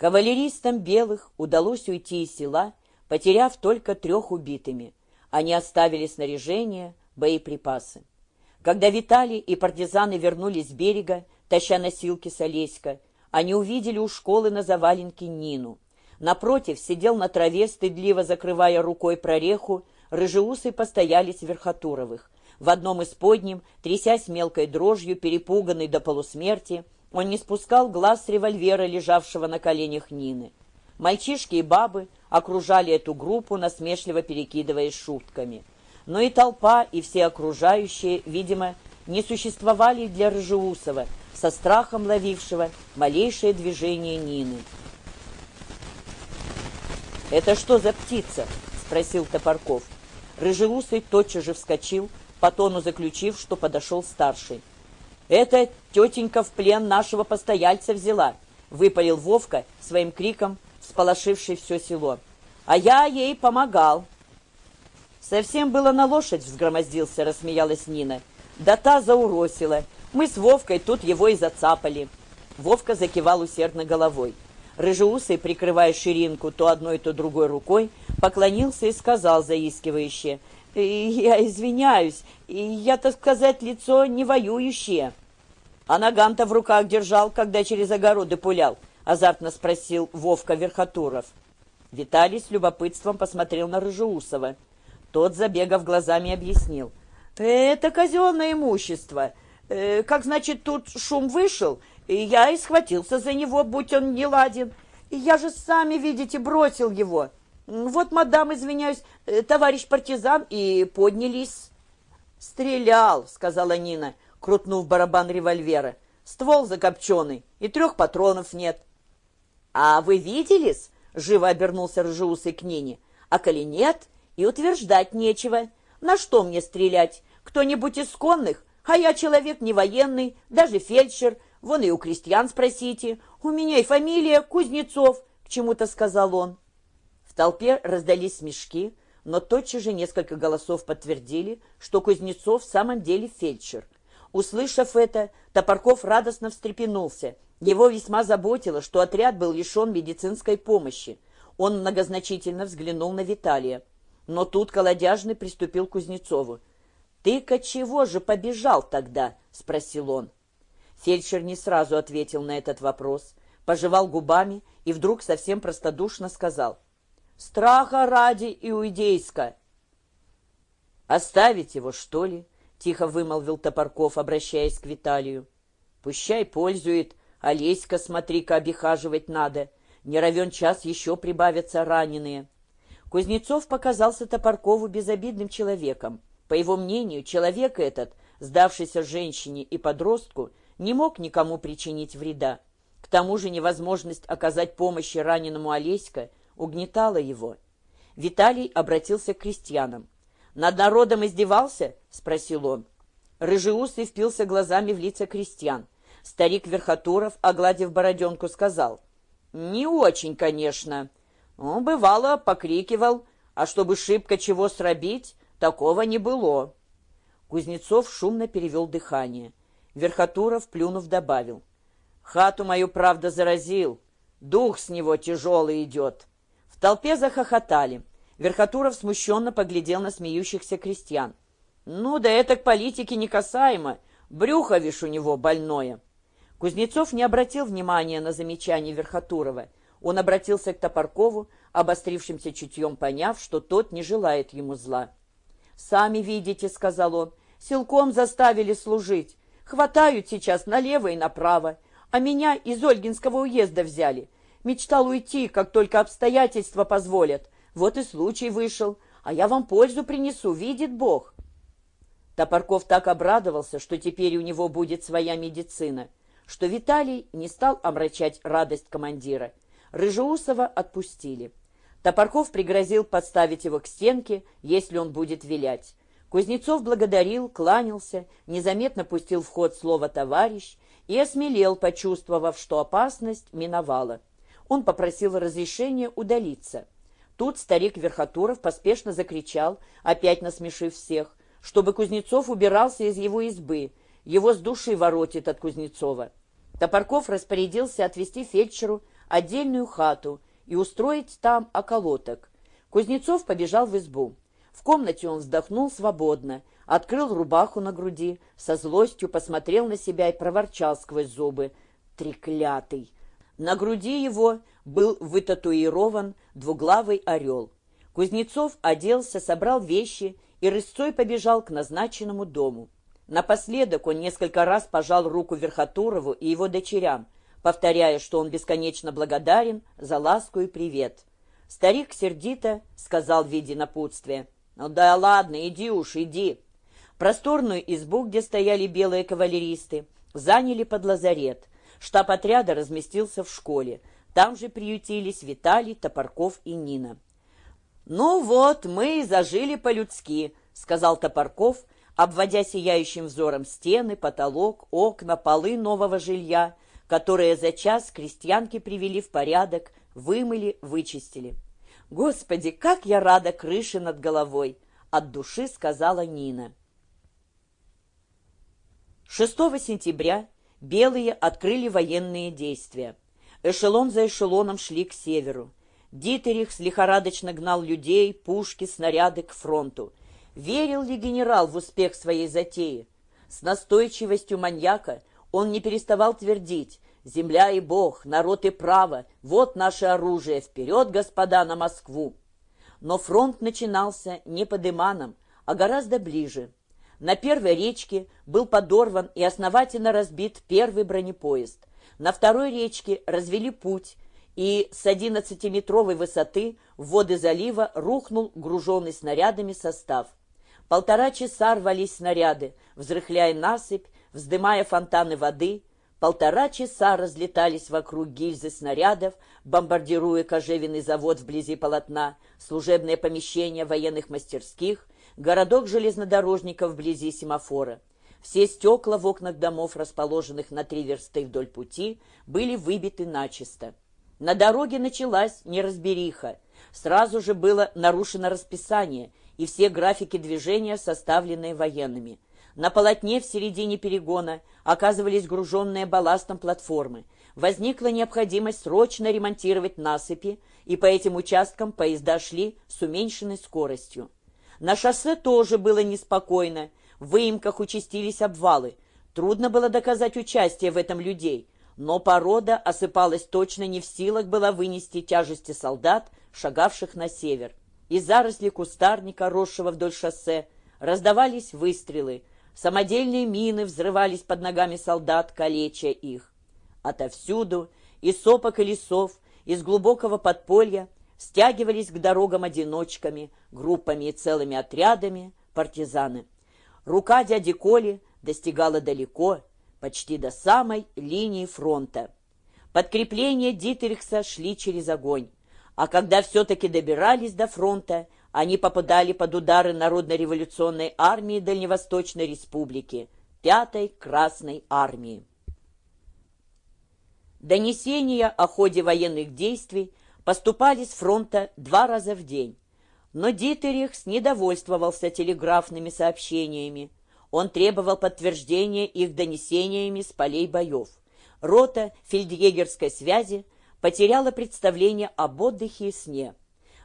Кавалеристам белых удалось уйти из села, потеряв только трех убитыми. Они оставили снаряжение, боеприпасы. Когда Виталий и партизаны вернулись с берега, таща носилки с Олеська, они увидели у школы на заваленке Нину. Напротив сидел на траве, стыдливо закрывая рукой прореху, рыжеусый постоялец Верхотуровых. В одном из подним, трясясь мелкой дрожью, перепуганный до полусмерти, он не спускал глаз с револьвера, лежавшего на коленях Нины. Мальчишки и бабы окружали эту группу, насмешливо перекидываясь шутками. Но и толпа, и все окружающие, видимо, не существовали для Рыжеусова, со страхом ловившего малейшее движение Нины. «Это что за птица?» — спросил Топорков. Рыжеусый тотчас же вскочил, по тону заключив, что подошел старший. «Это тетенька в плен нашего постояльца взяла», — выпалил Вовка своим криком, всполошивший все село. «А я ей помогал». «Совсем было на лошадь взгромоздился», — рассмеялась Нина. «Да та зауросила. Мы с Вовкой тут его и зацапали». Вовка закивал усердно головой. Рыжеусый, прикрывая ширинку то одной, то другой рукой, поклонился и сказал заискивающе, «Я извиняюсь, я, так сказать, лицо не воюющее». «А наган-то в руках держал, когда через огороды пулял?» — азартно спросил Вовка Верхотуров. Виталий с любопытством посмотрел на Рыжеусова. Тот, забегав глазами, объяснил. «Это казенное имущество. Э, как, значит, тут шум вышел, и я и схватился за него, будь он не ладен. Я же, сами видите, бросил его. Вот, мадам, извиняюсь, э, товарищ партизан, и поднялись. «Стрелял», — сказала Нина, крутнув барабан револьвера. «Ствол закопченый, и трех патронов нет». «А вы виделись?» — живо обернулся ржеусый к Нине. «А коли нет, и утверждать нечего. На что мне стрелять? Кто-нибудь из конных? А я человек не военный, даже фельдшер». Вон и у крестьян спросите. У меня и фамилия Кузнецов, к чему-то сказал он. В толпе раздались смешки, но тотчас же несколько голосов подтвердили, что Кузнецов в самом деле фельдшер. Услышав это, Топорков радостно встрепенулся. Его весьма заботило, что отряд был лишен медицинской помощи. Он многозначительно взглянул на Виталия. Но тут Колодяжный приступил к Кузнецову. «Ты-ка чего же побежал тогда?» — спросил он. Фельдшер не сразу ответил на этот вопрос, пожевал губами и вдруг совсем простодушно сказал «Страха ради иудейска!» «Оставить его, что ли?» — тихо вымолвил Топорков, обращаясь к Виталию. «Пущай пользует, а Леська, смотри-ка, обихаживать надо. Не равен час еще прибавятся раненые». Кузнецов показался Топоркову безобидным человеком. По его мнению, человек этот, сдавшийся женщине и подростку, не мог никому причинить вреда. К тому же невозможность оказать помощь раненому Олеська угнетала его. Виталий обратился к крестьянам. «Над народом издевался?» — спросил он. Рыжеусый впился глазами в лица крестьян. Старик Верхотуров, огладив бороденку, сказал. «Не очень, конечно. Он, бывало, покрикивал, а чтобы шибко чего срабить, такого не было». Кузнецов шумно перевел дыхание. Верхотуров, плюнув, добавил. «Хату мою, правда, заразил. Дух с него тяжелый идет». Толпе захохотали. Верхотуров смущенно поглядел на смеющихся крестьян. «Ну, да это к политике не касаемо. Брюхо, вишь, у него больное». Кузнецов не обратил внимания на замечание Верхотурова. Он обратился к Топоркову, обострившимся чутьем поняв, что тот не желает ему зла. «Сами видите», — сказал он, — «силком заставили служить. Хватают сейчас налево и направо, а меня из Ольгинского уезда взяли. Мечтал уйти, как только обстоятельства позволят. Вот и случай вышел, а я вам пользу принесу, видит Бог». Топорков так обрадовался, что теперь у него будет своя медицина, что Виталий не стал омрачать радость командира. Рыжеусова отпустили. Топорков пригрозил подставить его к стенке, если он будет вилять. Кузнецов благодарил, кланялся, незаметно пустил в ход слово «товарищ» и осмелел, почувствовав, что опасность миновала. Он попросил разрешения удалиться. Тут старик Верхотуров поспешно закричал, опять насмешив всех, чтобы Кузнецов убирался из его избы, его с души воротит от Кузнецова. Топорков распорядился отвести фельдшеру отдельную хату и устроить там околоток. Кузнецов побежал в избу. В комнате он вздохнул свободно, открыл рубаху на груди, со злостью посмотрел на себя и проворчал сквозь зубы. «Треклятый!» На груди его был вытатуирован двуглавый орел. Кузнецов оделся, собрал вещи и рысцой побежал к назначенному дому. Напоследок он несколько раз пожал руку Верхотурову и его дочерям, повторяя, что он бесконечно благодарен за ласку и привет. Старик сердито сказал в виде напутствия, «Ну да ладно, иди уж, иди». Просторную избу, где стояли белые кавалеристы, заняли под лазарет. Штаб отряда разместился в школе. Там же приютились Виталий, Топорков и Нина. «Ну вот, мы и зажили по-людски», — сказал Топорков, обводя сияющим взором стены, потолок, окна, полы нового жилья, которые за час крестьянки привели в порядок, вымыли, вычистили. «Господи, как я рада крыше над головой!» — от души сказала Нина. 6 сентября белые открыли военные действия. Эшелон за эшелоном шли к северу. Дитерих лихорадочно гнал людей, пушки, снаряды к фронту. Верил ли генерал в успех своей затеи? С настойчивостью маньяка он не переставал твердить «Земля и Бог, народ и право, вот наше оружие, вперед, господа, на Москву!» Но фронт начинался не под Иманом, а гораздо ближе. На первой речке был подорван и основательно разбит первый бронепоезд. На второй речке развели путь, и с 11-метровой высоты в воды залива рухнул груженный снарядами состав. Полтора часа рвались снаряды, взрыхляя насыпь, вздымая фонтаны воды. Полтора часа разлетались вокруг гильзы снарядов, бомбардируя кожевенный завод вблизи полотна, служебное помещение военных мастерских, городок железнодорожников вблизи семафора. Все стекла в окнах домов, расположенных на три версты вдоль пути, были выбиты начисто. На дороге началась неразбериха. Сразу же было нарушено расписание, и все графики движения, составленные военными. На полотне в середине перегона оказывались груженные балластом платформы. Возникла необходимость срочно ремонтировать насыпи, и по этим участкам поезда шли с уменьшенной скоростью. На шоссе тоже было неспокойно, в выемках участились обвалы. Трудно было доказать участие в этом людей, но порода осыпалась точно не в силах была вынести тяжести солдат, шагавших на север. Из зарослей кустарника, росшего вдоль шоссе, раздавались выстрелы. Самодельные мины взрывались под ногами солдат, калеча их. Отовсюду, из сопок и лесов, из глубокого подполья, стягивались к дорогам одиночками, группами и целыми отрядами партизаны. Рука дяди Коли достигала далеко, почти до самой линии фронта. Подкрепления Дитерихса шли через огонь. А когда все-таки добирались до фронта, они попадали под удары Народно-революционной армии Дальневосточной Республики, Пятой Красной армии. Донесения о ходе военных действий поступали с фронта два раза в день. Но Дитерихс недовольствовался телеграфными сообщениями. Он требовал подтверждения их донесениями с полей боев. Рота фельдъегерской связи – потеряла представление об отдыхе и сне.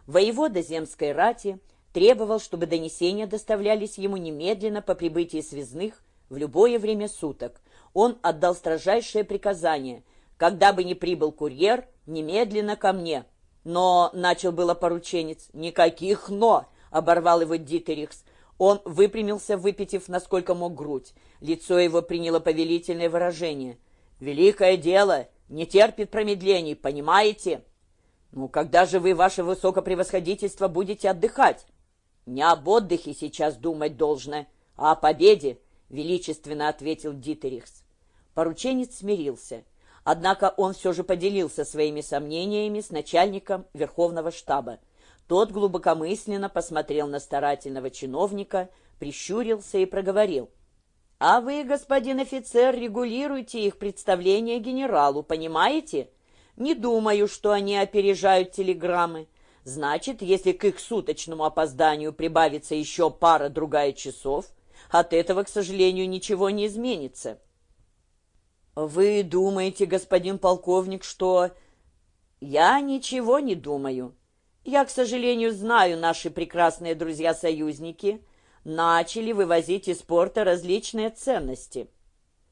Воевода земской рати требовал, чтобы донесения доставлялись ему немедленно по прибытии связных в любое время суток. Он отдал строжайшее приказание «Когда бы ни прибыл курьер, немедленно ко мне». Но, начал было порученец, «Никаких «но», — оборвал его Дитерихс. Он выпрямился, выпитив, насколько мог, грудь. Лицо его приняло повелительное выражение. «Великое дело! не терпит промедлений, понимаете? Ну, когда же вы, ваше высокопревосходительство, будете отдыхать? Не об отдыхе сейчас думать должно, а о победе, величественно ответил Дитерихс. Порученец смирился. Однако он все же поделился своими сомнениями с начальником Верховного штаба. Тот глубокомысленно посмотрел на старательного чиновника, прищурился и проговорил. А вы, господин офицер, регулируете их представление генералу, понимаете? Не думаю, что они опережают телеграммы. Значит, если к их суточному опозданию прибавится еще пара-другая часов, от этого, к сожалению, ничего не изменится. Вы думаете, господин полковник, что... Я ничего не думаю. Я, к сожалению, знаю, наши прекрасные друзья-союзники начали вывозить из порта различные ценности.